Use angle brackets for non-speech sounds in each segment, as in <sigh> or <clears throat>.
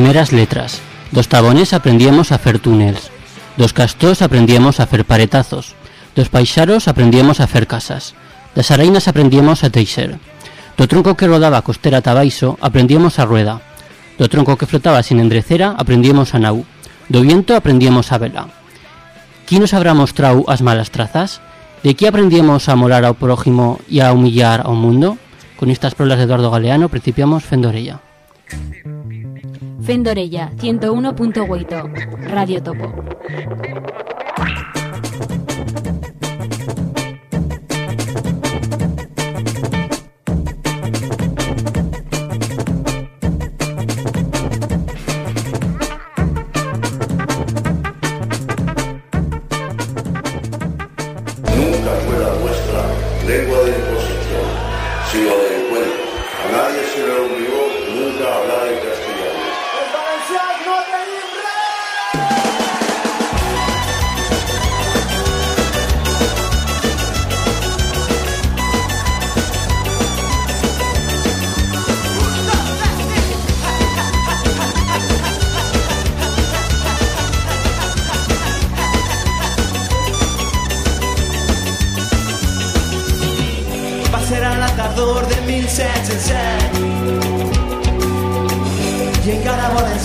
primeras letras. Dos tabones aprendíamos a hacer túneles. Dos castors aprendíamos a hacer paretazos. Dos paixaros aprendíamos a hacer casas. Das arainas aprendíamos a teixer. Do tronco que rodaba costera tabaixo aprendíamos a rueda. Do tronco que flotaba sin endrecera aprendíamos a nau. Do viento aprendíamos a vela. Qui nos habrá mostrado as malas trazas? De que aprendíamos a morar ao prójimo y a humillar ao mundo? Con estas prolas de Eduardo Galeano principiamos Fendorella. Fendorella 101.8 Radio Topo.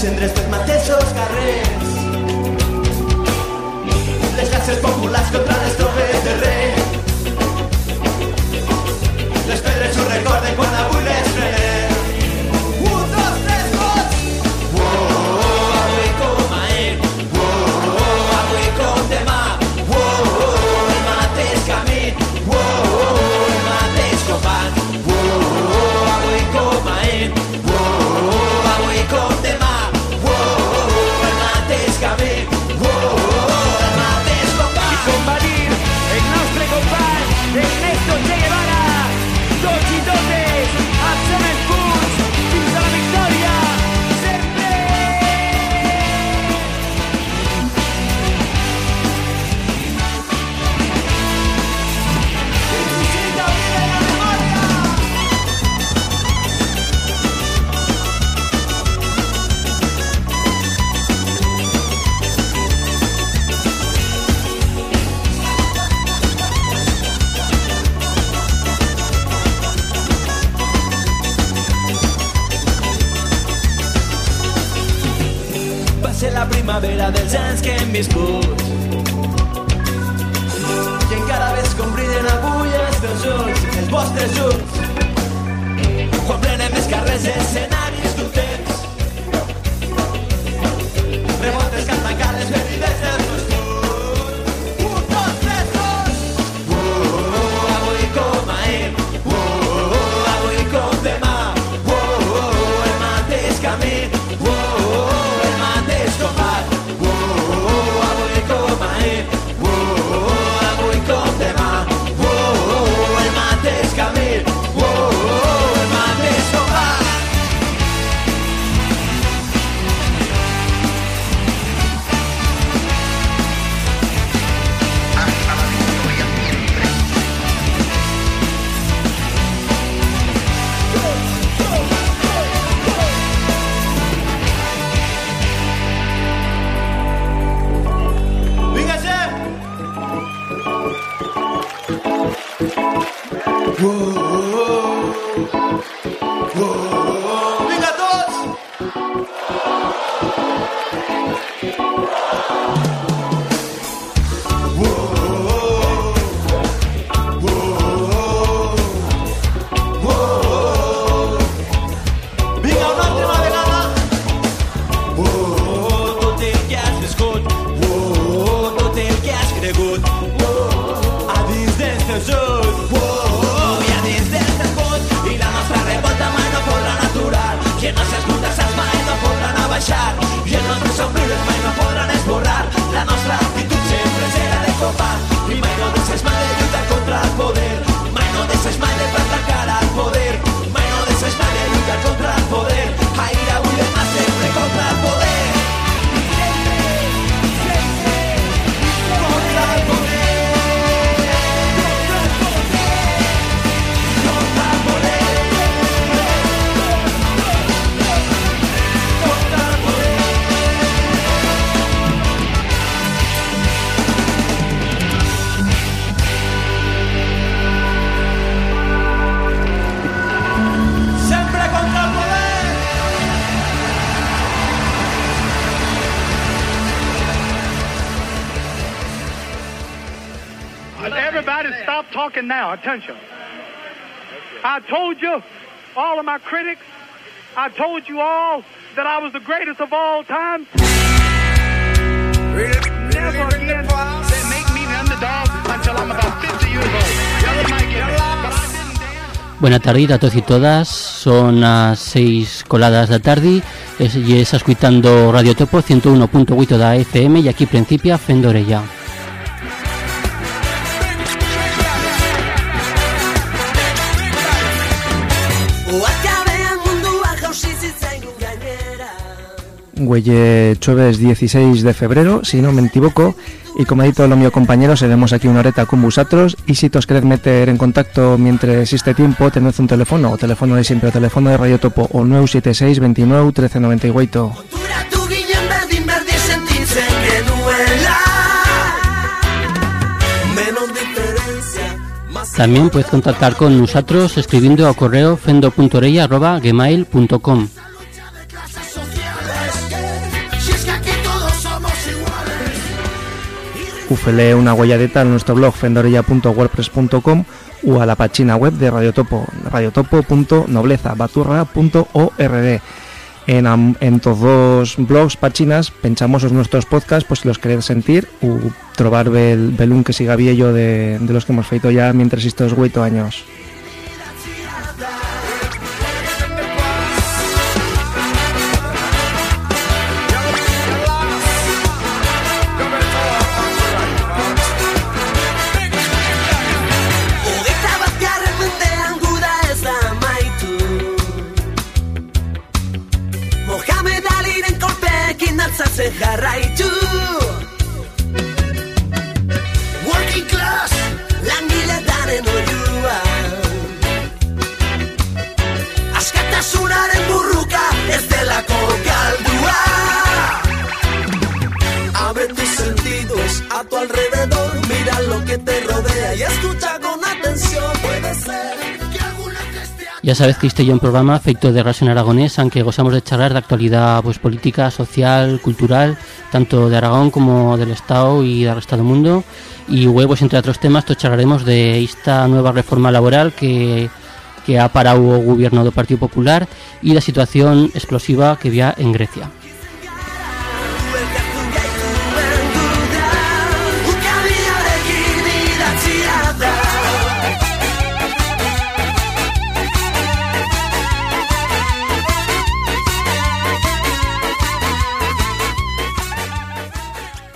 entre estos mateixos carrers Whoa. la nostra stop talking now. Attention. I told you, all of my critics, I told you all that I was the greatest of all time. Never again they make me the underdog until I'm about 50 years old. Y'all might get me, but I didn't dance. Buena tarde a todos y todas, son as 6 coladas da tarde e es escuitando Radio Topo 101.8 da FM e aquí principia Fendo Güelle Chueves 16 de febrero, si no me equivoco, y como ha dicho lo mío compañero, seremos aquí una horeta con vosotros, y si os queréis meter en contacto mientras existe tiempo, tened un teléfono, o teléfono de siempre, o teléfono de Radio Topo, o 976 29 1398. Konturatu ginen berdin berdin sentitzen genuela Menos diferencia más También puedes contactar con nosotros escribiendo a correo fendo.orella.gmail.com Ufele una huelladeta en nuestro blog fendorella.wordpress.com o a la página web de Radio Topo, radiotopo.noblezabaturra.org. En, en todos dos blogs, páginas, penchamos os nuestros podcasts, pues si los queréis sentir, o trobar bel, belún que siga viejo de, de los que hemos feito ya mientras estos ocho años. Ya sabes que este es un programa feito de raza en aragonés, aunque gozamos de charlar de actualidad pues, política, social, cultural, tanto de Aragón como del Estado y del resto del mundo. Y huevos, entre otros temas, to charlaremos de esta nueva reforma laboral que, que ha parado o gobierno del Partido Popular y la situación explosiva que había en Grecia.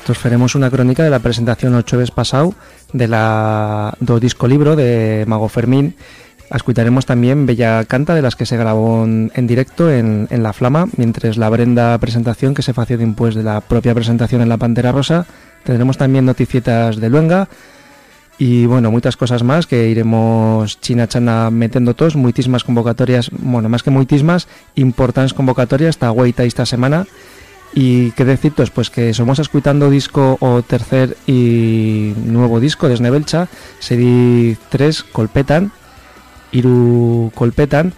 Entonces faremos una crónica de la presentación el jueves pasado de la do disco libro de Mago Fermín. Escucharemos también Bella Canta de las que se grabó en, en directo en, en La Flama, mientras la Brenda presentación que se fació después de la propia presentación en La Pantera Rosa. Tendremos también noticietas de Luenga y bueno, muchas cosas más que iremos china chana metiendo todos, muitísimas convocatorias, bueno, más que muitísimas, importantes convocatorias esta guaita esta semana. Y qué deciros, pues que somos escuchando disco o tercer y nuevo disco de Snebelcha, serie 3 colpetan, Iru colpetan,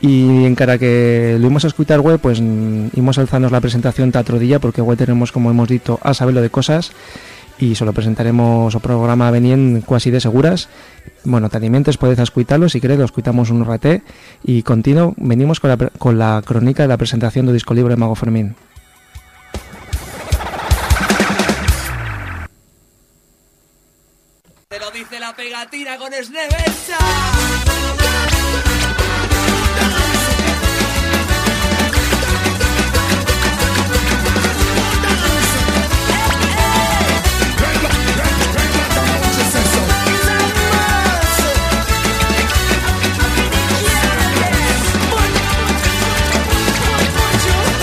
y en cara que lo íbamos a escuchar web, pues íbamos a alzarnos la presentación otro día, porque web tenemos, como hemos dicho, a saberlo de cosas, y solo presentaremos o programa venien casi de seguras. Bueno, tanimientes podéis escucharlo, si queréis lo escuchamos un raté, y continuo, venimos con la, con la crónica de la presentación del disco libre de Mago Fermín. Te lo dice la pegatina con Sneversa.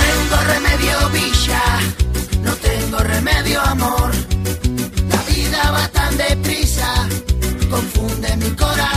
tengo remedio, Villa. No tengo remedio, amor. Confunde mi corazón.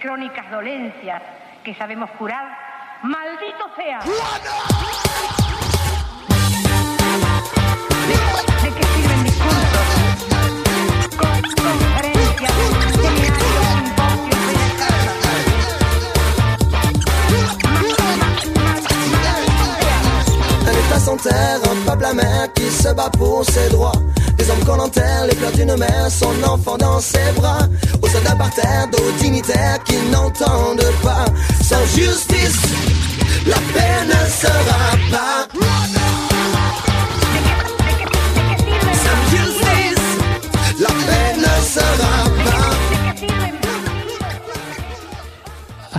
Crónicas dolencias que sabemos curar, ¡maldito sea! ¿De, qué sirven état sans terre, un peuple amer qui se bat pour ses droits. Des hommes qu'on enterre, les pleurs d'une mère, son enfant dans ses bras.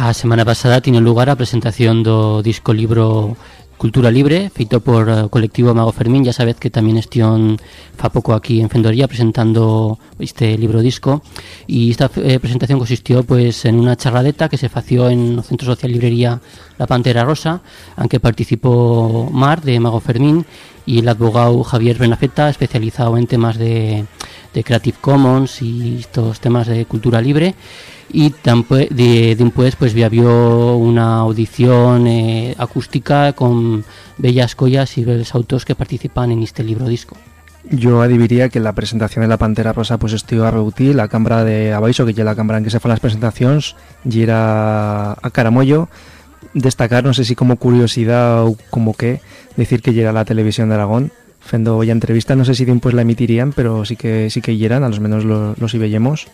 A semana pasada tiene lugar a presentación do disco libro Cultura Libre, feito por o colectivo Mago Fermín, ya sabed que tamén estión fa pouco aquí en Fendoría presentando este libro disco. Y esta eh, presentación consistió pues en una charladeta que se fació en o Centro Social Librería La Pantera Rosa, aunque participó Mar de Mago Fermín y el abogado Javier Benafeta, especializado en temas de, de Creative Commons y estos temas de cultura libre y tampoco de, después pues había una audición eh, acústica con bellas collas y bellos autos que participan en este libro disco. Yo adiviría que la presentación de la Pantera Rosa pues estuvo a redutir la cámara de Abaixo, que ya la cámara en que se fueron las presentaciones, y era a Caramoyo. Destacar, no sé si como curiosidad o como qué, decir que llega la televisión de Aragón. Fendo ya entrevista, no sé si después la emitirían, pero sí que sí que llegan, a menos lo- los y veíamos.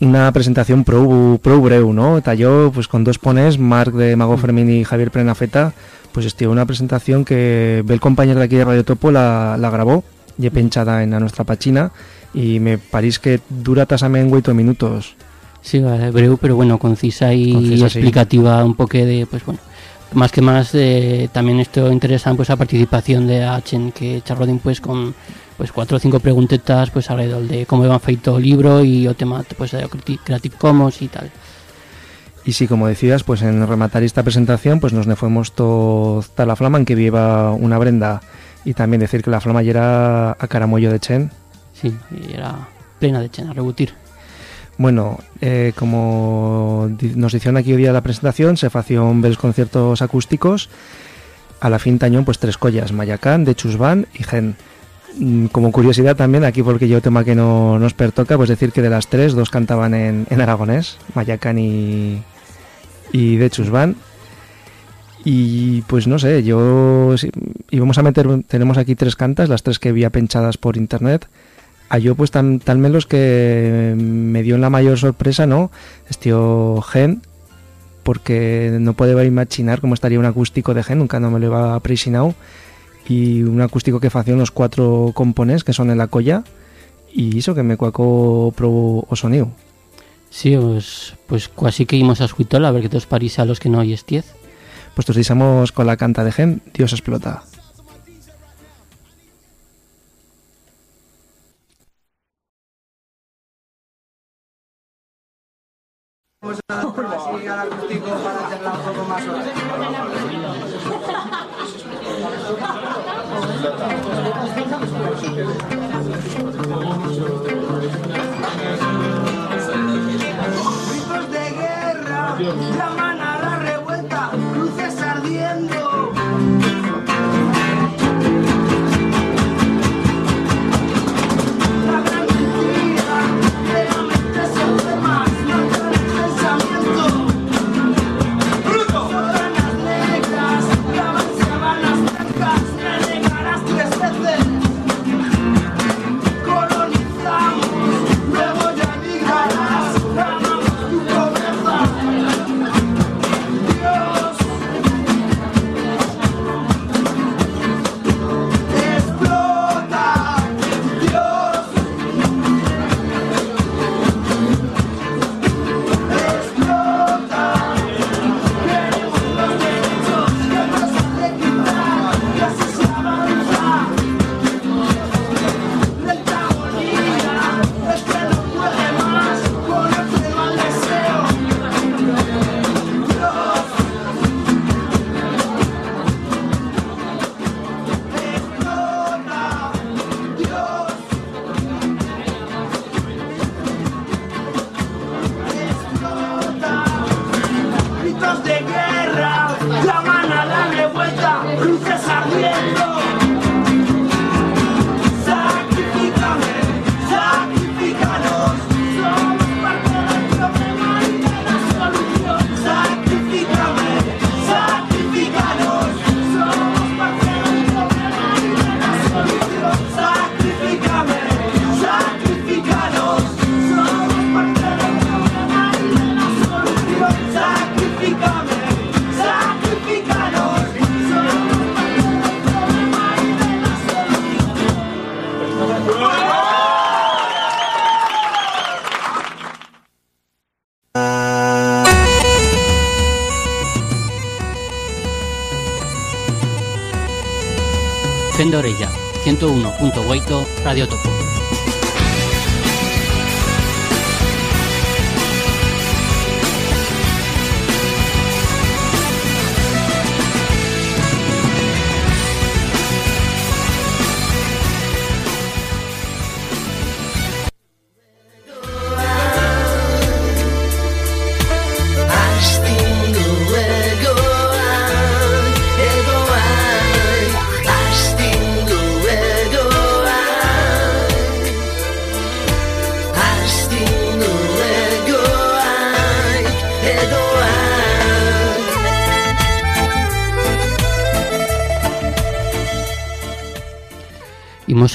Una presentación pro, pro breu, ¿no? Talló pues con dos pones, Marc de Mago Fermín y Javier Prenafeta, pues estuvo una presentación que ve el compañero de aquí de Radio Topo la, la grabó, y penchada en a nuestra pachina, y me parece que dura tasamente 8 minutos. Sí, breu, pero bueno, concisa y Concisa, sí. explicativa un poco de, pues bueno, más que más eh, también esto interesa pues la participación de Achen que charló pues con pues cuatro o cinco preguntetas pues alrededor de cómo iban feito el libro y o tema pues de Creati- Creative Commons y tal. Y sí, como decías, pues en rematar esta presentación, pues nos ne fuimos toda la flama en que viva una Brenda y también decir que la flama ya era a Caramoyo de Chen. Sí, y era plena de Chen a rebutir. Bueno, eh, como nos hicieron aquí hoy día la presentación, se facieron los conciertos acústicos. A la fin tañón, pues tres collas, Mayacán, de Chusban y Gen. Mm, Como curiosidad también, aquí porque yo tema que no nos pertoca, pues decir que de las tres, dos cantaban en, en aragonés, Mayacán y, y de Chusban. Y pues no sé, yo sí, íbamos a meter, tenemos aquí tres cantas, las tres que había penchadas por internet. A yo pues tan, tal vez los que me dio la mayor sorpresa, ¿no? Estío Gen, porque no puede imaginar cómo estaría un acústico de Gen, nunca no me lo iba presinado y un acústico que facían los cuatro components que son en la colla y eso que me cuaco pro o sonido. Sí, pues, pues casi que íbamos a escuitola, a ver que tos parís a los que no oyes 10. Pues tos disamos con la canta de Gem, Dios explota. Vamos a acústico para hacerla un poco más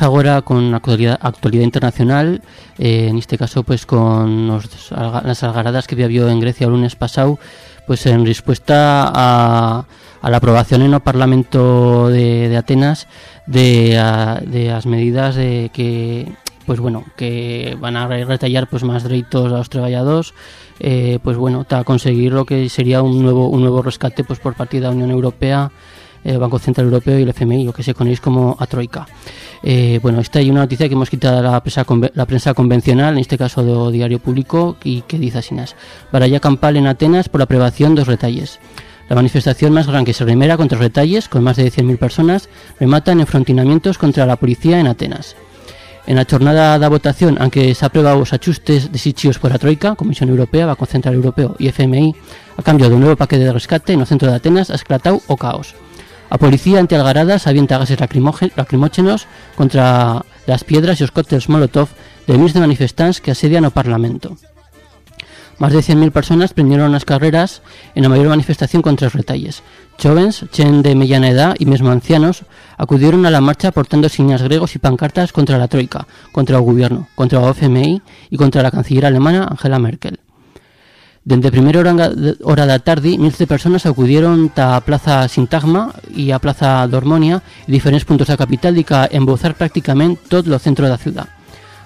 Imos agora con actualidad, actualidad internacional, eh, en este caso pues con alga- las algaradas que había en Grecia el lunes pasado, pues en respuesta a, a la aprobación en el Parlamento de, de Atenas de, a- de las medidas de que pues bueno, que van a retallar pues más derechos a los trabajadores, eh, pues bueno, para conseguir lo que sería un nuevo un nuevo rescate pues por parte de la Unión Europea el Banco Central Europeo y el FMI, lo que se conoce como a Troika. Eh, bueno, esta hay una noticia que hemos quitado la prensa, conve- la prensa convencional, en este caso do Diario Público, y que dice así: Baralla campal en Atenas por aprobación dos retalles. La manifestación más grande que se remera contra los retalles, con más de 100.000 personas, remata en enfrentamientos contra la policía en Atenas. En la jornada de votación, aunque se aprobado los ajustes desichios por la Troika, Comisión Europea, Banco Central Europeo y FMI, a cambio de un nuevo paquete de rescate en el centro de Atenas, ha esclatado o caos. A policía ante Algaradas avienta gases lacrimóge- lacrimógenos contra las piedras y los cócteles Molotov de miles de manifestantes que asedian o Parlamento. Más de 100.000 personas prendieron las carreras en la mayor manifestación contra los retalles. Jóvenes, chen de mediana edad y mismo ancianos acudieron a la marcha portando signas gregos y pancartas contra la Troika, contra el gobierno, contra la OFMI y contra la canciller alemana Angela Merkel. Dende primera hora, hora da tarde, miles de personas acudieron a Plaza Sintagma y a Plaza Dormonia y diferentes puntos da capital y que embozar prácticamente todo o centro da ciudad.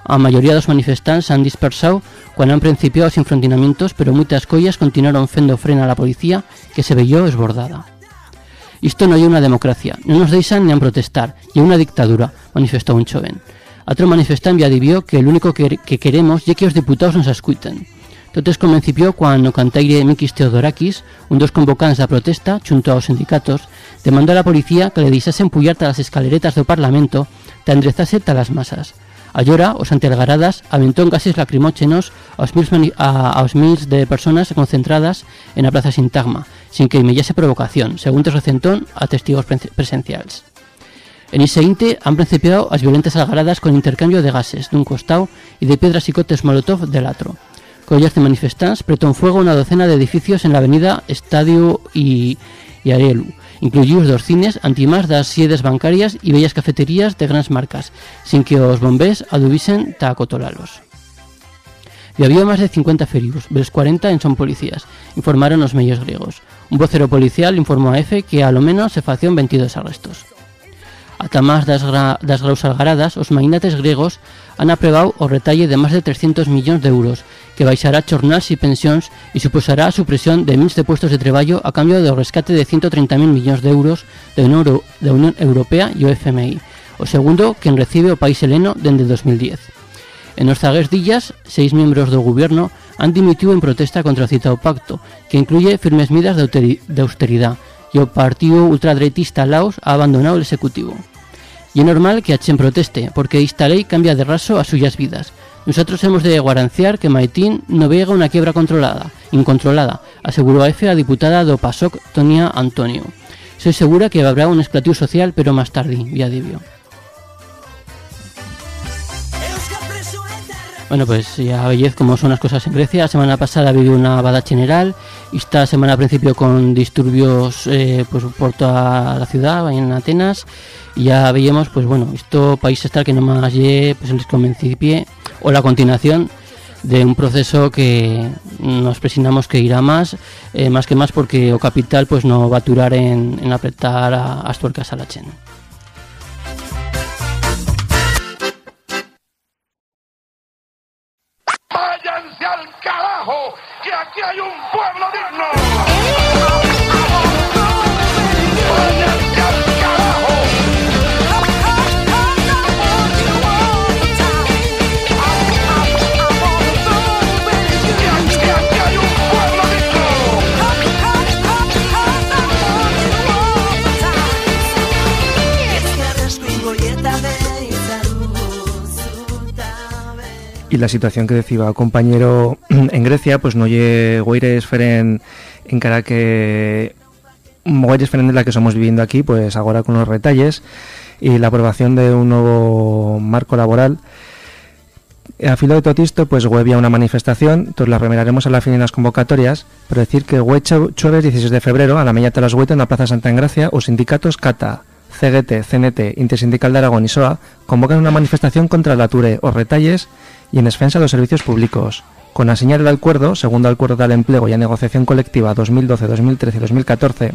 A maioría dos manifestantes han dispersado cuando han principiado os enfrontinamientos, pero moitas collas continuaron fendo frena a la policía que se veyó esbordada. Isto non é unha democracia, non nos deixan nin protestar, é unha dictadura, manifestou un choven. Outro manifestante ya divió que el único que, que queremos é que os diputados nos escuiten. Tot es comencipió cuando cantaire Mikis Theodorakis, un dos convocants de protesta, junto aos sindicatos, demandó a la policía que le deixasen pullar las escaleretas do Parlamento te enderezase a las masas. Allora, os antialgaradas aventón gases mani- a, aos mils de personas concentradas en a Plaza Sintagma, sin que imellase provocación, según te recentón a testigos pre- presenciales. En ese inte han principiado as violentas algaradas con intercambio de gases dun costado y de piedras y cotes molotov del otro. Collas de manifestantes pretón fuego una docena de edificios en la avenida Estadio y, y Arelu, incluidos dos cines, antimás das siedes bancarias y bellas cafeterías de grandes marcas, sin que os bombés adubisen ta acotolalos. Y había más de 50 feridos, los 40 en son policías, informaron los medios griegos. Un vocero policial informó a EFE que a lo menos se facían 22 arrestos. Ata máis das, gra, das graus algaradas, os magnates gregos han aprobado o retalle de máis de 300 millóns de euros, que baixará jornals e pensións e suposará supresión de mils de puestos de traballo a cambio do rescate de 130.000 millóns de euros da Unión, Euro, da Unión Europea e o FMI, o segundo que en recibe o país heleno dende 2010. En os zagues dillas, seis membros do goberno han dimitido en protesta contra o citado pacto, que incluye firmes medidas de austeridade, e o partido ultradretista Laos ha abandonado el Ejecutivo. Y es normal que Achen proteste, porque esta ley cambia de raso a suyas vidas. Nosotros hemos de guaranciar que Maitín no vega una quiebra controlada, incontrolada, aseguró a EFE a diputada do PASOK Tonia Antonio. Soy segura que habrá un esclatiu social, pero más tarde, ya divio. Bueno, pues ya veis cómo son las cosas en Grecia. La semana pasada vivió una bada general. Esta semana al principio con disturbios eh, pues por toda la ciudad, en Atenas. Y ya veíamos, pues bueno, esto país está que nomás lle, pues el comencipie o la continuación de un proceso que nos presionamos que irá más, eh, más que más porque o capital pues no va a durar en, apretar a, as tuercas a la chen. Hay un pueblo digno! Y la situación que decía compañero <clears throat> en Grecia, pues no lle guaires feren en cara que guaires feren de la que somos viviendo aquí, pues ahora con los retalles y la aprobación de un nuevo marco laboral. A filo de todo esto, pues había una manifestación, entonces la remiraremos a la fin en las convocatorias, pero decir que hue jueves 16 de febrero, a la media de las huetas en la Plaza Santa Engracia, os sindicatos CATA, CGT, CNT, Intersindical de Aragón y SOA convocan una manifestación contra la Ture os retalles y en defensa de los servicios públicos. Con la señal del acuerdo, segundo acuerdo del empleo y a negociación colectiva 2012, 2013 y 2014,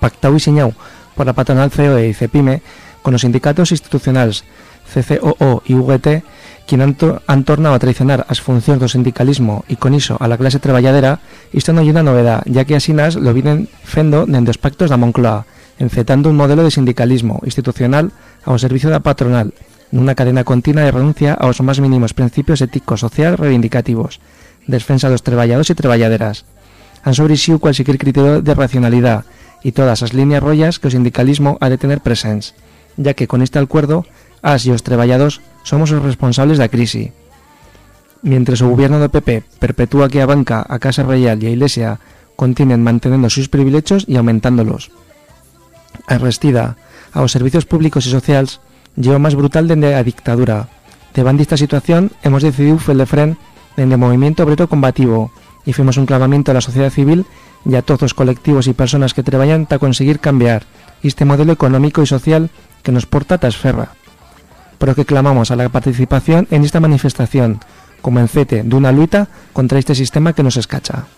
pactado y señado por la patronal COE y CEPIME, con los sindicatos institucionales CCOO y UGT, quien han, to han tornado a traicionar as funcións do sindicalismo e con iso a la clase traballadera, isto non é unha novedad, ya que asinas lo vienen fendo dende os pactos da Moncloa, encetando un modelo de sindicalismo institucional ao servicio da patronal, nunha cadena continua de renuncia aos máis mínimos principios éticos social reivindicativos, defensa dos traballados e traballaderas. Han sobreixiu cualquier criterio de racionalidade e todas as líneas rollas que o sindicalismo ha de tener presents, ya que con este acuerdo as e os traballados somos os responsables da crise. Mientras o gobierno do PP perpetúa que a banca, a Casa Real e a Iglesia continuen manteniendo sus privilegios e aumentándolos. A restida aos servicios públicos e sociais lleva máis brutal dende a dictadura. Devant esta situación, hemos decidido fel de fren dende o movimiento obrero combativo e fuimos un clamamiento a la sociedade civil e a todos os colectivos e personas que traballan para conseguir cambiar este modelo económico e social que nos porta ta esferra. Pero que clamamos a la participación en esta manifestación como encete dunha luita contra este sistema que nos escacha.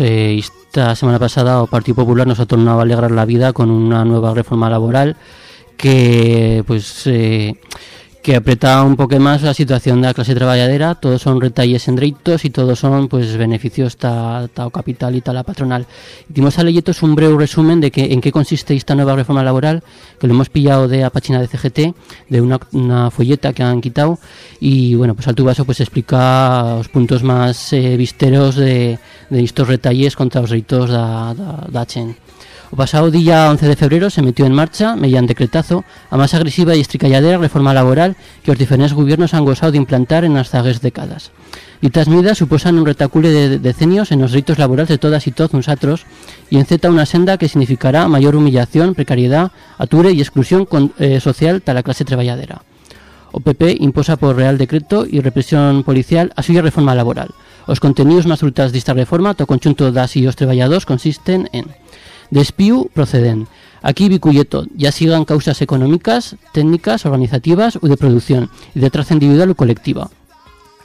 Eh, esta semana pasada el Partido Popular nos ha tornado a alegrar la vida con una nueva reforma laboral que pues eh, que aprieta un poco más la situación de la clase trabajadora, todos son retalles en derechos y todos son pues beneficios ta, ta capital y ta la patronal. Dimos a leyetos un breve resumen de que, en qué consiste esta nueva reforma laboral, que lo hemos pillado de la página de CGT, de una, una folleta que han quitado, y bueno, pues al tubaso pues explica los puntos más eh, visteros de, de estos retalles contra los derechos da, da, da Chen. O pasado día 11 de febrero se metió en marcha, mediante decretazo, a más agresiva y estricalladera reforma laboral que los diferentes gobiernos han gozado de implantar en las zagues décadas. Ditas medidas suposan un retacule de decenios en los derechos laborales de todas y todos nosotros y enceta una senda que significará mayor humillación, precariedad, ature y exclusión eh, social de la clase trabajadora. O PP imposa por Real Decreto y represión policial a suya reforma laboral. Os contenidos más frutas desta reforma, to conjunto das e os consisten en Despiu proceden. Aquí biculleto, ya sigan causas económicas, técnicas, organizativas o de producción y de traza individual o colectiva.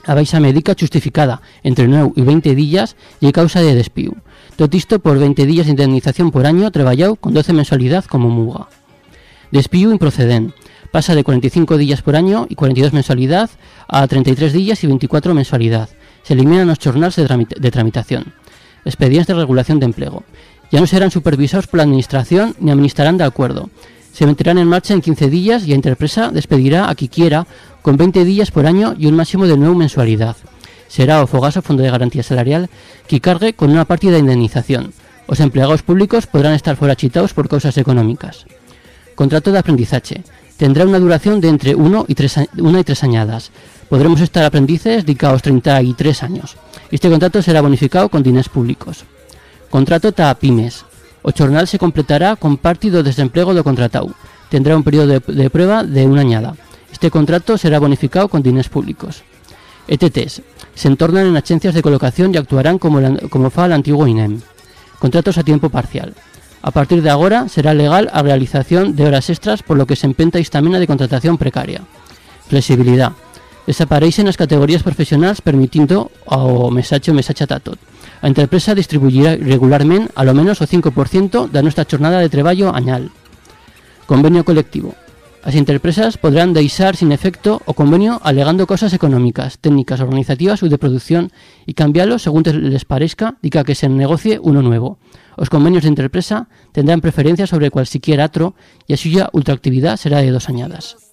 A baixa médica justificada entre 9 y 20 días y causa de despiu. Tot isto por 20 días de indemnización por año traballado con 12 mensualidad como muga. Despiu improcedent. Pasa de 45 días por año y 42 mensualidad a 33 días y 24 mensualidad. Se eliminan los tramit- de tramitación. Expedientes de regulación de empleo. Ya no serán supervisados por la administración ni administrarán de acuerdo. Se meterán en marcha en 15 días y la empresa despedirá a quien quiera con 20 días por año y un máximo de 9 mensualidad. Será o Fogaso Fondo de Garantía Salarial que cargue con una partida de indemnización. Los empleados públicos podrán estar fuera chitados por causas económicas. Contrato de aprendizaje. Tendrá una duración de entre 1 y 3, una y 3 añadas. Podremos estar aprendices dedicados 33 años. Este contrato será bonificado con dineros públicos. Contrato ta pymes. O se completará con parte do desempleo do contratado. Tendrá un periodo de, prueba de una añada. Este contrato será bonificado con dineros públicos. ETTs. Se entornan en agencias de colocación y actuarán como, la- como fa el antiguo INEM. Contratos a tiempo parcial. A partir de ahora será legal a realización de horas extras por lo que se empenta estamina de contratación precaria. Flexibilidad. Desapareixen as categorías profesionales permitindo ao mesacho mesacha tatot. A empresa distribuirá regularmente a lo menos o 5% da nuestra jornada de traballo añal. Convenio colectivo. As empresas podrán deixar sin efecto o convenio alegando cosas económicas, técnicas, organizativas ou de producción e cambiarlo según les parezca dica que se negocie uno nuevo. Os convenios de empresa tendrán preferencia sobre cualquier otro y a suya ultraactividad será de dos añadas.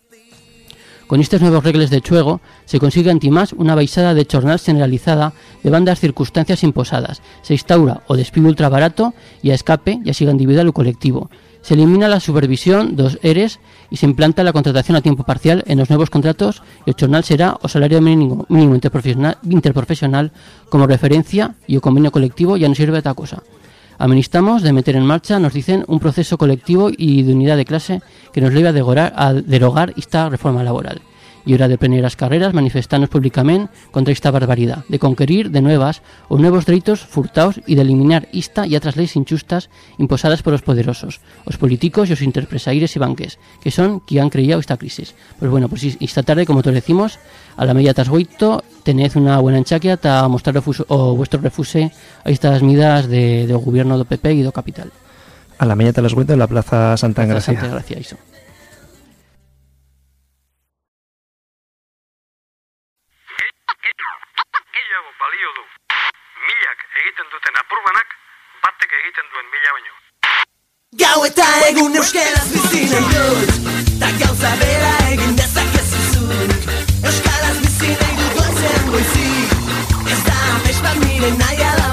Con estas nuevas reglas de chuego se consigue antimás una baixada de jornal generalizada de bandas circunstancias imposadas. Se instaura o despido ultra barato y a escape, ya siga individual o colectivo. Se elimina la supervisión dos ERES y se implanta la contratación a tiempo parcial en los nuevos contratos y el jornal será o salario mínimo, interprofesional como referencia y o convenio colectivo ya no sirve de otra cosa. Administramos de meter en marcha, nos dicen, un proceso colectivo y de unidad de clase que nos derogar, a derogar esta reforma laboral. Y hora de prender las carreras, manifestarnos públicamente contra esta barbaridad, de conquerir de nuevas o nuevos derechos furtados y de eliminar esta y otras leyes injustas imposadas por los poderosos, los políticos y los interpresaires y banques, que son quien han creado esta crisis. Pues bueno, pues esta tarde, como todos decimos, a la media tasgoito, tened una buena enchaquia para mostrar o, vuestro refuse a estas medidas de, do gobierno do PP y do capital. A la media te las en la Plaza Santa gracias, iso. Gehiago duten apurbanak, batek egiten duen mila baino. Gau eta egun euskeraz bizi nahi dut Ta gauza bera egin dezakezu zuk Euskaraz bizi nahi dut goizean goizik Ez da amets bat nire nahi ala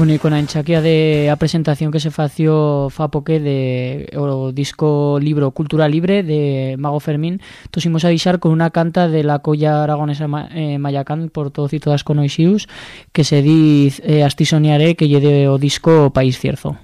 Bueno, y con a enchaquea de a presentación que se fació fa poque de o disco libro Cultura Libre de Mago Fermín, tosimos a avisar con una canta de la colla aragonesa eh, Mayacán por todos y todas conoixius que se diz eh, que lle de o disco País Cierzo.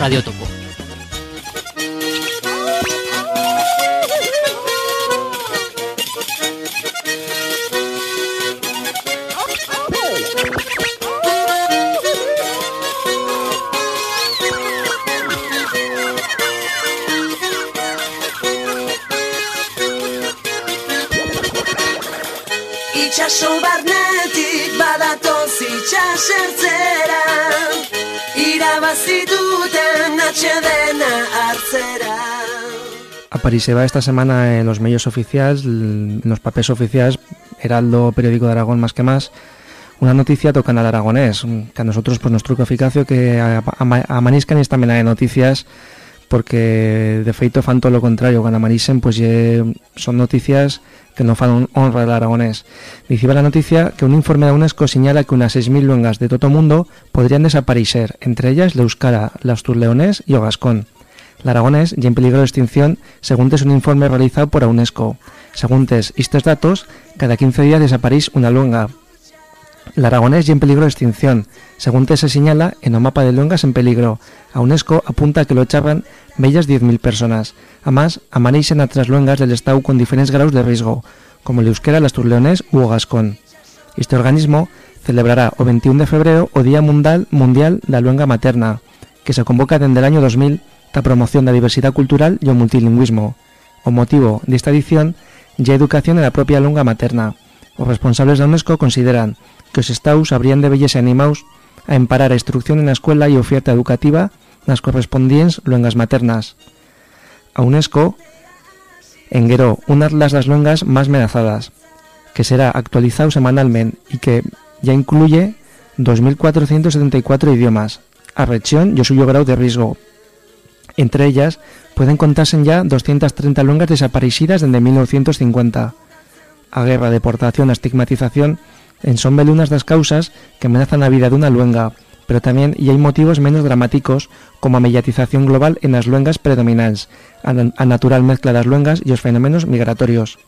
101.8 Apareceba esta semana en los medios oficiales, en los papeles oficiales, Heraldo, Periódico de Aragón, más que más, una noticia tocando al aragonés, que a nosotros pues nos truca eficacio que a, a, a Maniscan es también hay noticias porque de feito fan lo contrario, cuando amanisen pues son noticias que no fan honra al aragonés. Dicía la noticia que un informe de UNESCO señala que unas 6.000 luengas de todo mundo podrían desaparecer, entre ellas la euskara, la y o gascón. La aragonés y en peligro de extinción, según es un informe realizado por la UNESCO. Según estos datos, cada 15 días desaparece una luenga. La aragonés y en peligro de extinción, según se señala en el mapa de luengas en peligro. A UNESCO apunta que lo echaban bellas 10.000 personas. Además, amanecen otras luengas del Estado con diferentes grados de riesgo, como el euskera, el asturleonés u gascón. Este organismo celebrará o 21 de febrero o Día Mundial, mundial la Luenga Materna, que se convoca desde el año 2000 para promoción de la diversidad cultural y el multilingüismo. O motivo de esta edición ya educación en la propia lengua materna. Los responsables de UNESCO consideran que los estados habrían de vellese animados a emparar a instrucción en la escuela y oferta educativa las correspondientes luengas maternas. A UNESCO engueró un atlas las luengas más amenazadas, que será actualizado semanalmente y que ya incluye 2.474 idiomas, a región y suyo grado de riesgo. Entre ellas pueden contarse ya 230 luengas desaparecidas desde 1950. A guerra, deportación, estigmatización en son belunas das causas que amenazan la vida de una luenga, pero también y hay motivos menos dramáticos como a mediatización global en las luengas predominantes, a, a natural mezcla das luengas y los fenómenos migratorios.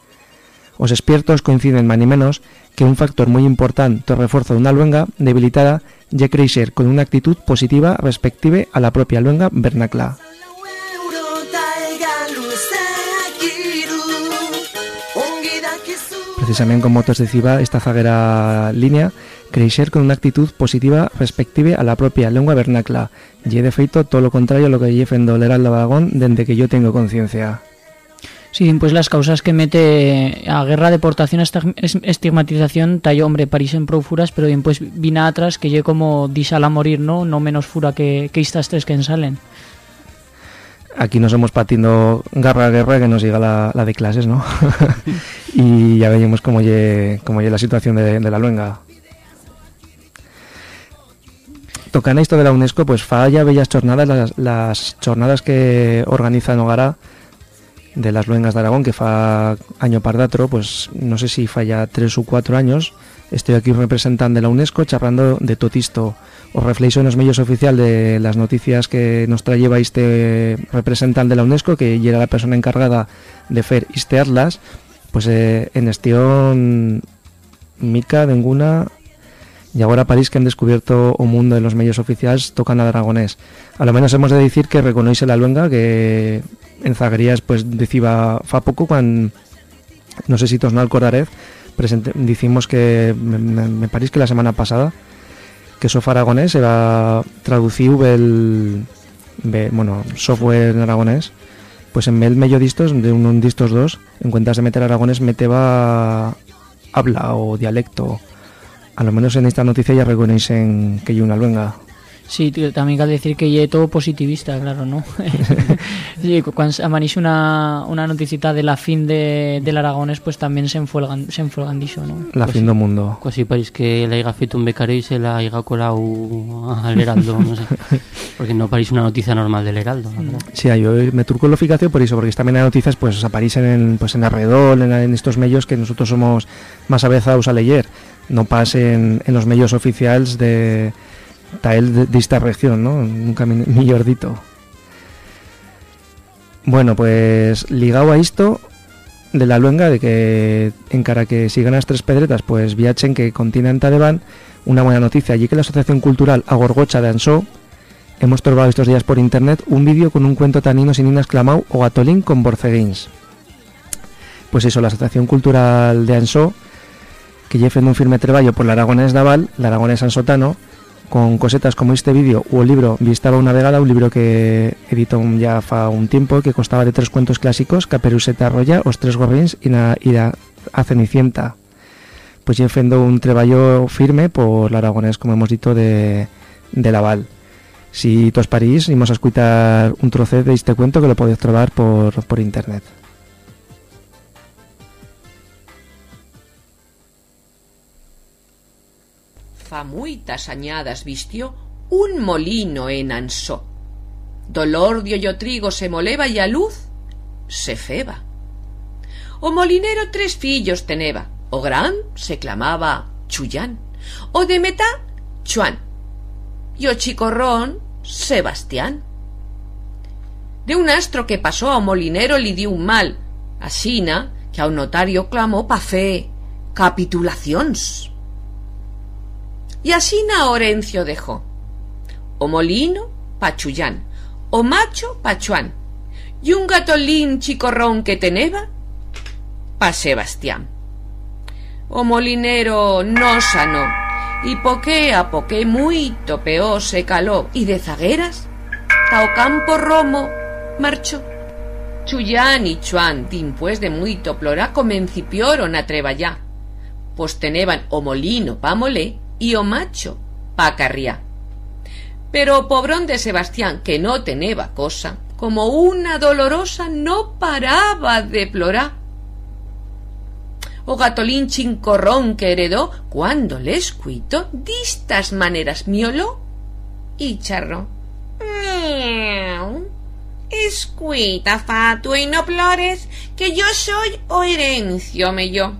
Os expertos coinciden más ni menos que un factor muy importante o refuerzo de una luenga debilitada ya crecer con una actitud positiva respective a la propia luenga vernacla. Precisamente como te decía, esta zaguera línea crecer con una actitud positiva respective a la propia lengua vernacla. Y de feito todo lo contrario a lo que lleve en doler al Aragón desde que yo tengo conciencia. Sí, pues las causas que mete a guerra, deportación, estigmatización, tallo, hombre, París en pro furas, pero bien pues vine atrás que lle como disal a morir, ¿no? No menos fura que, que estas tres que ensalen. Aquí nos hemos patiendo garra a guerra que nos llega la, de clases, ¿no? <laughs> y ya veíamos cómo lle, cómo lle la situación de, la luenga. Tocando esto de la UNESCO, pues falla bellas jornadas, las, las jornadas que organiza Nogara de las luengas de Aragón, que fa año pardatro, pues no sé si falla tres o cuatro años. Estoy aquí representante de la UNESCO charlando de todo esto. Os reflexo en los medios oficiales de las noticias que nos trae este representante de la UNESCO, que era la persona encargada de hacer este atlas, pues eh, en estión mica, ninguna y ahora París que han descubierto un mundo en los medios oficiales tocan a aragonés. A lo menos hemos de decir que reconoce la luenga que en Zaguerías pues decía fa poco cuando no sé si tos no decimos que me, me, parece que la semana pasada que software aragonés era traducido el bueno software en aragonés pues en el medio distos de un, un distos dos en cuentas de meter aragonés meteba habla o dialecto. A lo menos en esta noticia ya reconocen que hay una luenga Sí, también cal decir que lle todo positivista, claro, ¿no? <laughs> sí, cuando amanece una, una noticita de la fin de, del Aragones, pues también se enfuelgan, se enfuelgan dicho, ¿no? la fin do mundo Casi parece que le haya feito un becario y se la haya colado al Heraldo, no sé. <laughs> Porque no parece una noticia normal del Heraldo, la verdad. Sí, yo me turco lo eficacio por eso, porque también hay noticias pues aparecen en, pues en Arredol, en, en estos medios que nosotros somos más avezados a leer, no pasen en los medios oficiales de ta él de, esta región, ¿no? Nunca mi, millor dito. Bueno, pues ligado a esto de la luenga, de que en cara que sigan las tres pedretas, pues viachen que continente van, una buena noticia, allí que la Asociación Cultural Agorgocha de Ansó hemos trovado estos días por internet un vídeo con un cuento tanino sin ninas clamau o gatolín con borceguins. Pues eso, la Asociación Cultural de Ansó, que lleva un firme treballo por la Aragonés Daval, la Aragonés Ansotano, con cosetas como este vídeo o el libro Vistaba una vegada, un libro que editó ya fa un tiempo que costaba de tres cuentos clásicos, Caperuseta Arroya, Os Tres Gorrins y, na, y la, a Cenicienta. Pues ya fendo un treballo firme por la Aragonés, como hemos dicho, de, de Laval. Si tos París, íbamos a escuchar un trocet de este cuento que lo podéis trobar por, por internet. Fa muitas añadas vistió un molino en Ansó. Dolor dio yo trigo se moleba y a luz se feba. O molinero tres fillos teneba, o gran se clamaba Chuyán, o de metá Chuán, y o chicorrón Sebastián. De un astro que pasó a molinero le dio un mal, asina que a un notario clamó pa fe capitulacións. Y asina Orencio dejó. O molino, Pachuyán, o macho, Pachuán, y un gatolín chicorrón que teneba, pa Sebastián. O molinero no sanó, y poque a poque muito peor se caló, y de zagueras, ta o campo romo marchó. Chuyán y Chuán, dimpués de muito plorar, comencipioron a treballá, pues teneban o molino pa molé y o macho pa carriá. Pero o pobrón de Sebastián, que no teneba cosa, como una dolorosa, no paraba de plorar. O gatolín chincorrón que heredó, cuando le escuito, distas maneras mioló y charró. Miau. Escuita, y no plores, que yo soy o herencio me yo.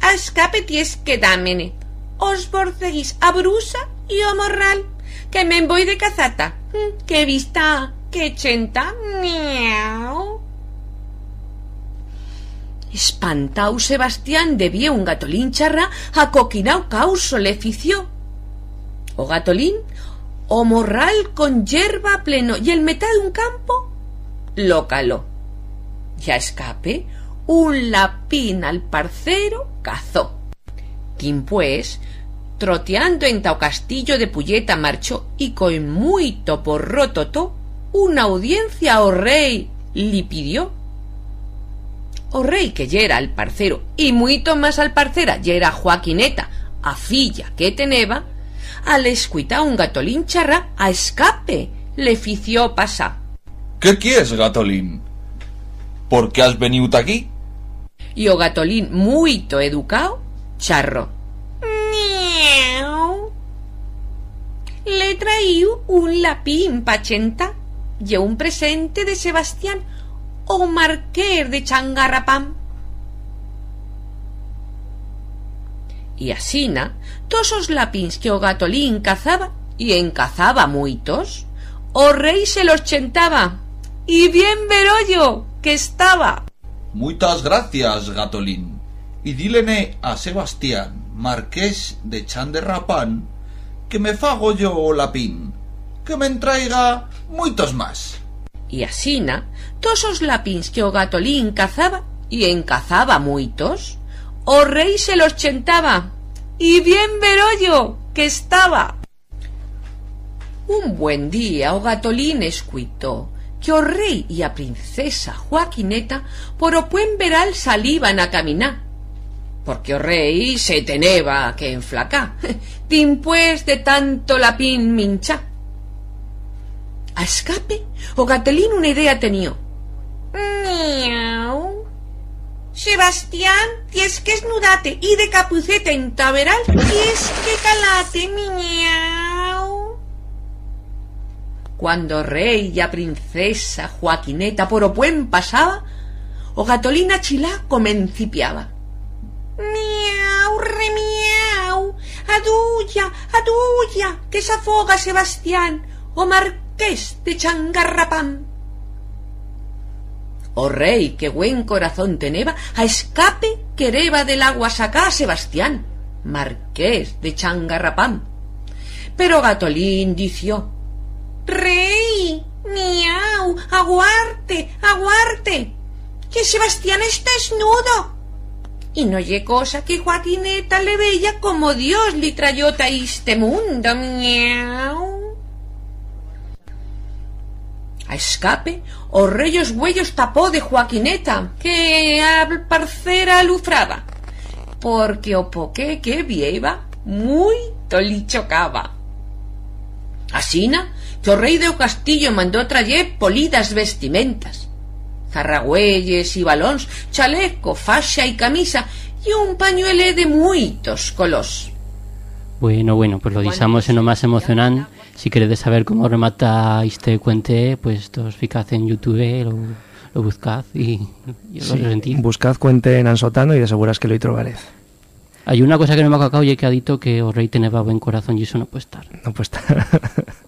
A escape ties que dámene. Os borceguís a brusa y o morral, que me voy de cazata. Mm, Que vista, que chenta, miau. Espantau Sebastián debía un gatolín charra a coquinao causo le fició. O gatolín, o morral con yerba a pleno y el metá de un campo, lo caló. Ya escape, un lapín al parcero cazó. Timpués, troteando en tao castillo de Pulleta marchó y con muito porro totó, una audiencia o rey li pidió. O rey que yera al parcero y muito más al parcera yera Joaquineta, a filla que teneba, al escuita un gatolín charra a escape le fició pasar. ¿Qué quieres, gatolín? ¿Por qué has venido aquí? Y o gatolín muito educao charro. Miau. Le traí un lapín pachenta y un presente de Sebastián o marqués de Changarrapam. Y asina, todos os lapins que o gatolín cazaba, y encazaba muitos, o rey se los chentaba, y bien verollo que estaba. Muchas gracias, gatolín. Y dílene a Sebastián, marqués de Chanderrapán, que me fago yo lapín, que me entraiga muitos más. Y asina, todos os lapins que o gatolín cazaba, y encazaba muitos, o rey se los chentaba, y bien verollo que estaba. Un buen día o gatolín escuitó que o rey y a princesa Joaquineta por o buen veral saliban a caminar, porque o rey se teneba que enflacá, <laughs> dimpués de tanto lapín minchá. A escape, o gatelín una idea tenió. Miau. Sebastián, tienes que esnudate y de capuceta en taberal, tienes que calate, miau. Cuando rey y a princesa Joaquineta por o buen pasaba, o gatolina chilá comencipiaba. Miau, remiau, adu Adulla, adulla, que se afoga Sebastián, o marqués de Changarrapán. O rey, que buen corazón teneba, a escape quereba del agua sacá a Sebastián, marqués de Changarrapán. Pero Gatolín dició, Rey, miau, aguarte, aguarte, que Sebastián está desnudo. Y no lle cosa que Joaquineta le veía como Dios le trayó ta este mundo, miau. A escape, o reyos huellos tapó de Joaquineta, que al parcera lufraba, porque o poque que vieva, muy li chocaba. Asina, que o rey de o castillo mandó traer polidas vestimentas, zarragüelles y balóns, chaleco, fascia y camisa, y un pañuele de muitos colós. Bueno, bueno, pues lo disamos en lo más emocionante. Si queréis saber cómo remata este cuente, pues os fijad en YouTube, lo, lo buscad y, y lo Sí, sentís. buscad cuente en Ansotano y de seguras que lo trobaréis. Hay una cosa que no me ha cacao y que ha dicho que o rey teneva buen corazón y eso no puede estar. No puede estar. <laughs>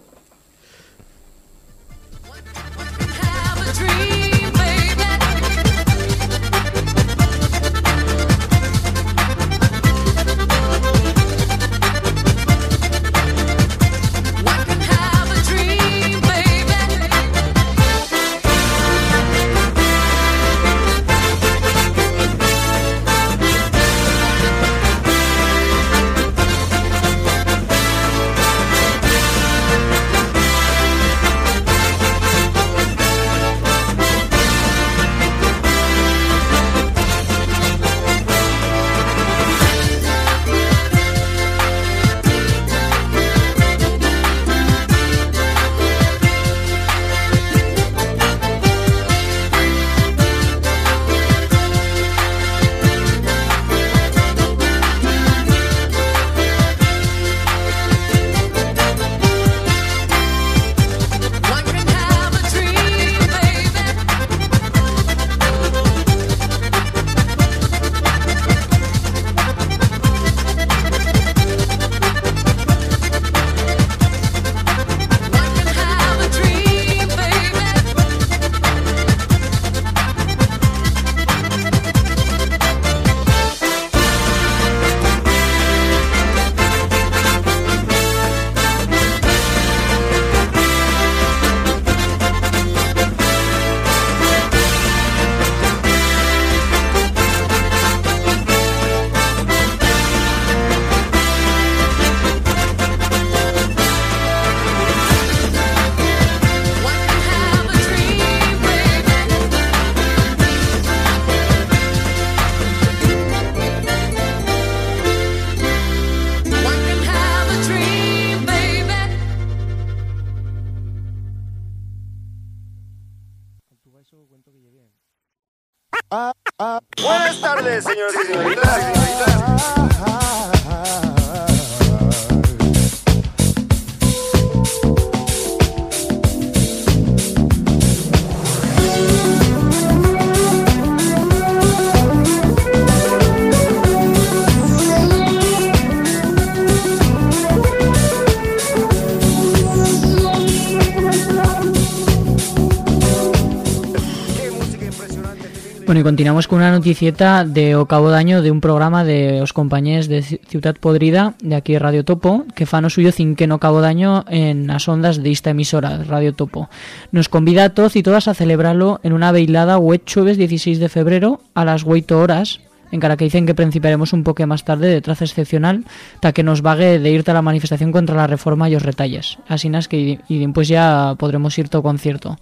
continuamos con una noticieta de o cabo daño de un programa de os compañeros de Ci- Ciudad Podrida, de aquí Radio Topo, que fan o suyo cinqueno cabo daño en las ondas de esta emisora, Radio Topo. Nos convida a todos y todas a celebrarlo en una bailada web jueves 16 de febrero a las 8 horas, en cara que dicen que principiaremos un poco más tarde de traza excepcional, ta que nos vague de irte a la manifestación contra la reforma y os retalles. Así nas que y, y ya podremos ir todo concierto.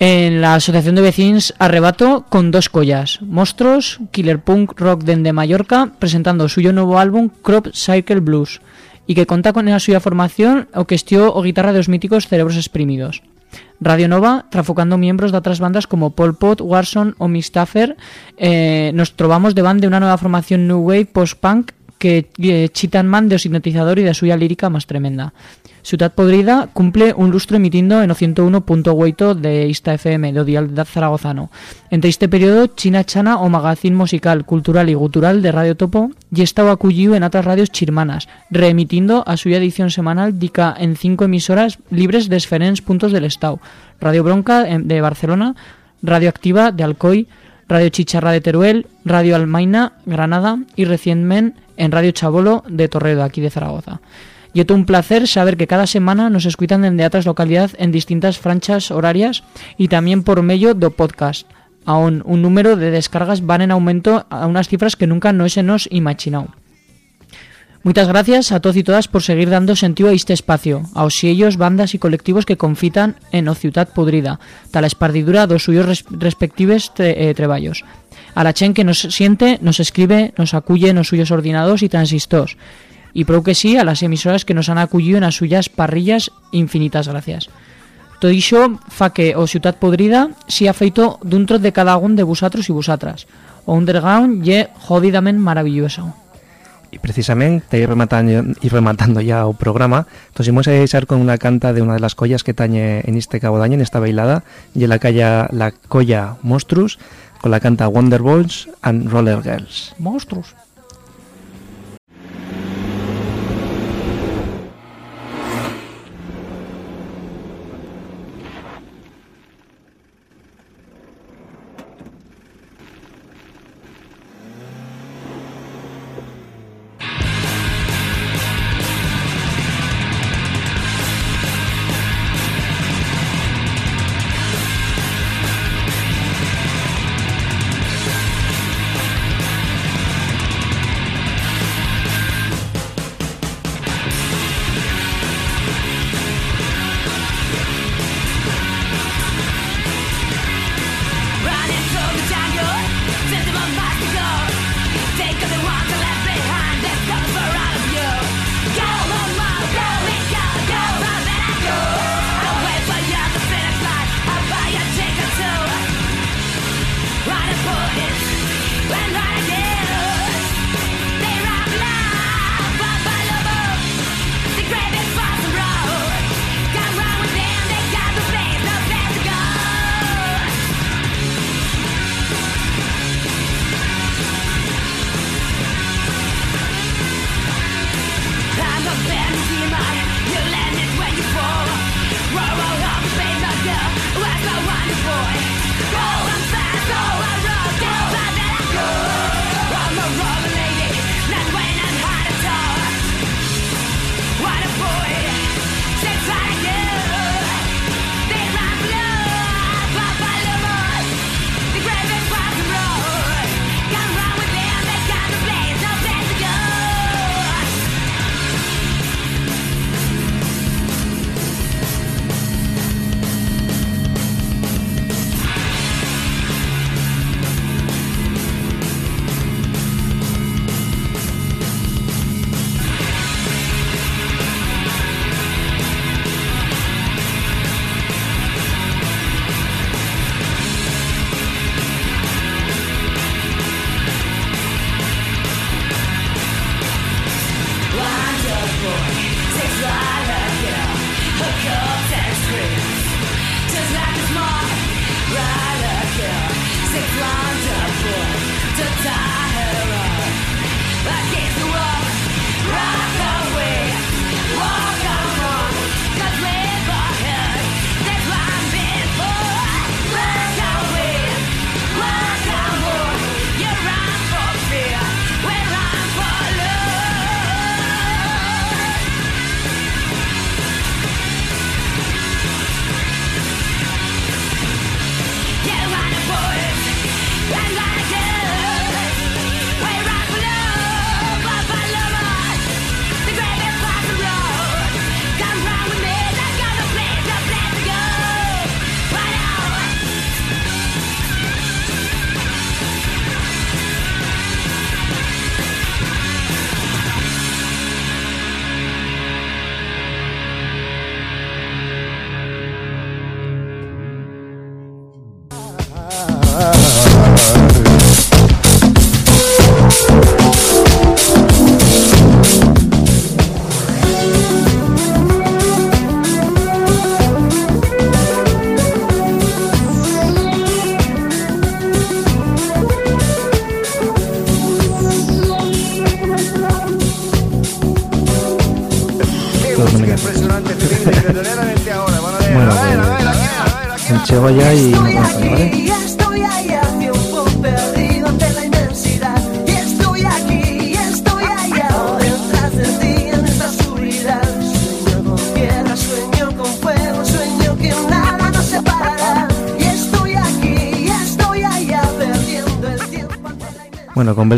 En la Asociación de Vecinos Arrebato con dos collas, Monstruos, Killer Punk Rock dende Mallorca, presentando suyo nuevo álbum Crop Cycle Blues, y que conta con la suya formación o que estió o guitarra de los míticos Cerebros Exprimidos. Radio Nova, trafocando miembros de otras bandas como Pol Pot, Warson o Mistaffer, eh, nos trovamos de de una nueva formación New Wave Post-Punk que eh, chitan man de sintetizador y de suya lírica más tremenda. Ciudad Podrida cumple un lustro emitiendo en o 101.8 de Ista FM, de Odial de Zaragozano. Entre este periodo, China Chana o magazín musical, cultural y gutural de Radio Topo y estaba acullido en otras radios chirmanas, reemitiendo a su edición semanal dica en cinco emisoras libres de diferentes puntos del estado. Radio Bronca em, de Barcelona, Radio Activa de Alcoy, Radio Chicharra de Teruel, Radio Almaina, Granada y recientemente en Radio Chabolo de Torredo, aquí de Zaragoza. Y es un placer saber que cada semana nos escuchan desde otras localidades en distintas franchas horarias y también por medio do podcast. Aún un número de descargas van en aumento a unas cifras que nunca no se nos imaginado. Muchas gracias a todos y todas por seguir dando sentido a este espacio, a ellos, bandas y colectivos que confitan en O Ciutat Podrida, tal espardidura dos suyos res respectivos tre eh, treballos. A la chen que nos siente, nos escribe, nos acuye nos suyos ordinados y transistors. Y prou que sí a las emisoras que nos han acullido en las suyas parrillas, infinitas gracias. Todo iso fa que o Ciutat Podrida si ha feito d'un trot de cada un de vosotros y vosotras. O underground ye jodidamente maravilloso. Y precisamente, y rematando, y rematando ya o programa, nos íbamos a deixar con una canta de una de las collas que tañe en este cabo daño, en esta bailada, y la calla la colla Monstrus, con la canta Wonderballs and Roller Girls. Monstruos.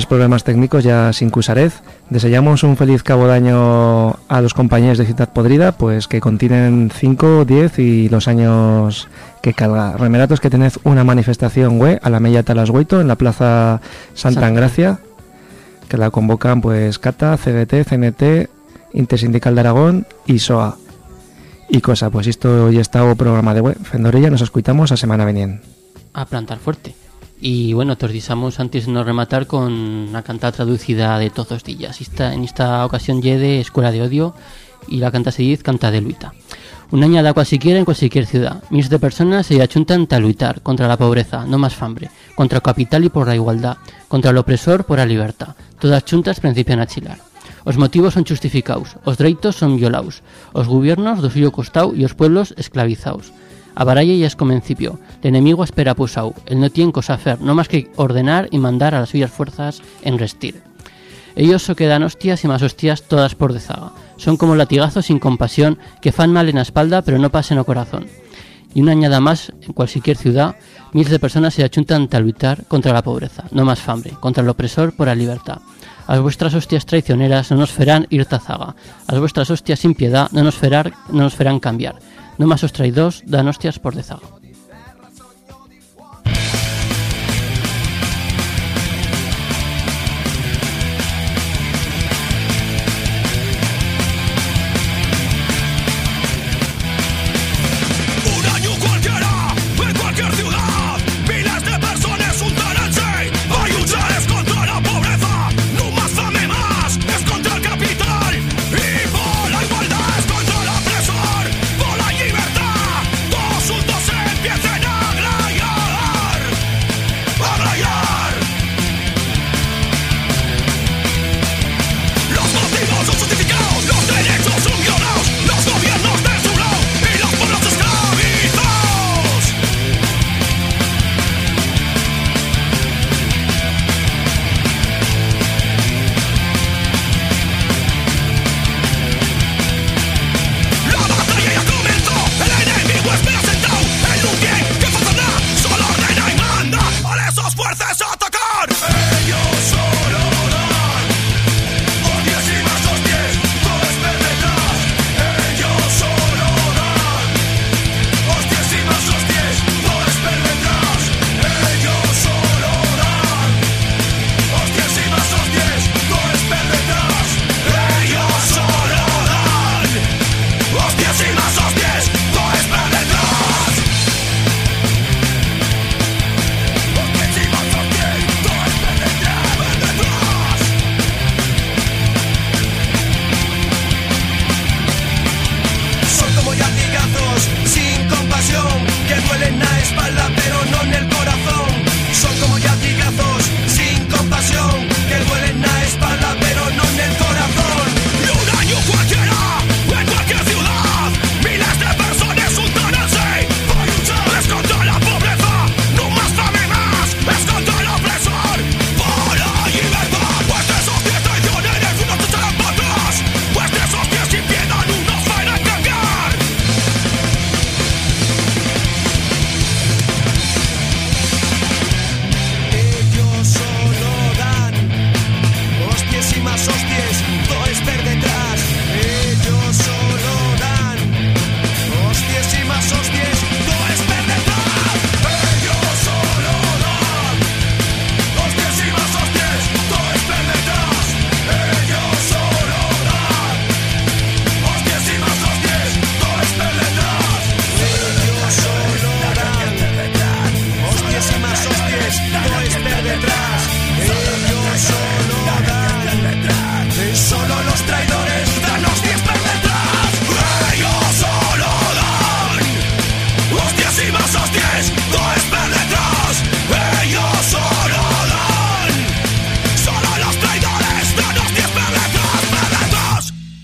Ver problemas técnicos ya sin Cusarez, deseamos un feliz cabo de año a los compañeros de Ciudad Podrida, pues que continen 5, 10 y los años que calga. Remeratos que tened una manifestación web a la Mella Talasgueito en la Plaza Santa. Engracia, que la convocan pues CATA, CGT, CNT, Intersindical de Aragón y SOA. Y cosa, pues esto ya está o programa de web. Fendorella, nos escuchamos a semana veniente. a plantar fuerte. Y bueno, te os disamos antes de no rematar con una canta traducida de todos días. Esta, en esta ocasión ye de Escuela de Odio y la canta se dice Canta de Luita. Un año da cualquiera en cualquier ciudad. Miles de personas se achuntan a luchar contra la pobreza, no más fambre, contra el capital y por la igualdad, contra el opresor por la libertad. Todas chuntas principian a chilar. Os motivos son justificados, os dereitos son violados, os gobiernos do suyo costado y os pueblos esclavizados. A baralla ya es comencipio, el enemigo espera pusau, él no tiene cosa hacer, no más que ordenar y mandar a las suyas fuerzas en restir. Ellos so quedan hostias y más hostias todas por dezaga. Son como latigazos sin compasión que fan mal en la espalda pero no pasen o corazón. Y una añada más, en cualquier ciudad, miles de personas se achuntan a luchar contra la pobreza, no más fambre, contra el opresor por la libertad. A vuestras hostias traicioneras no nos ferán ir tazaga. A vuestras hostias sin piedad no nos ferán, no nos ferán cambiar. No más os traidós dan hostias por dezaga.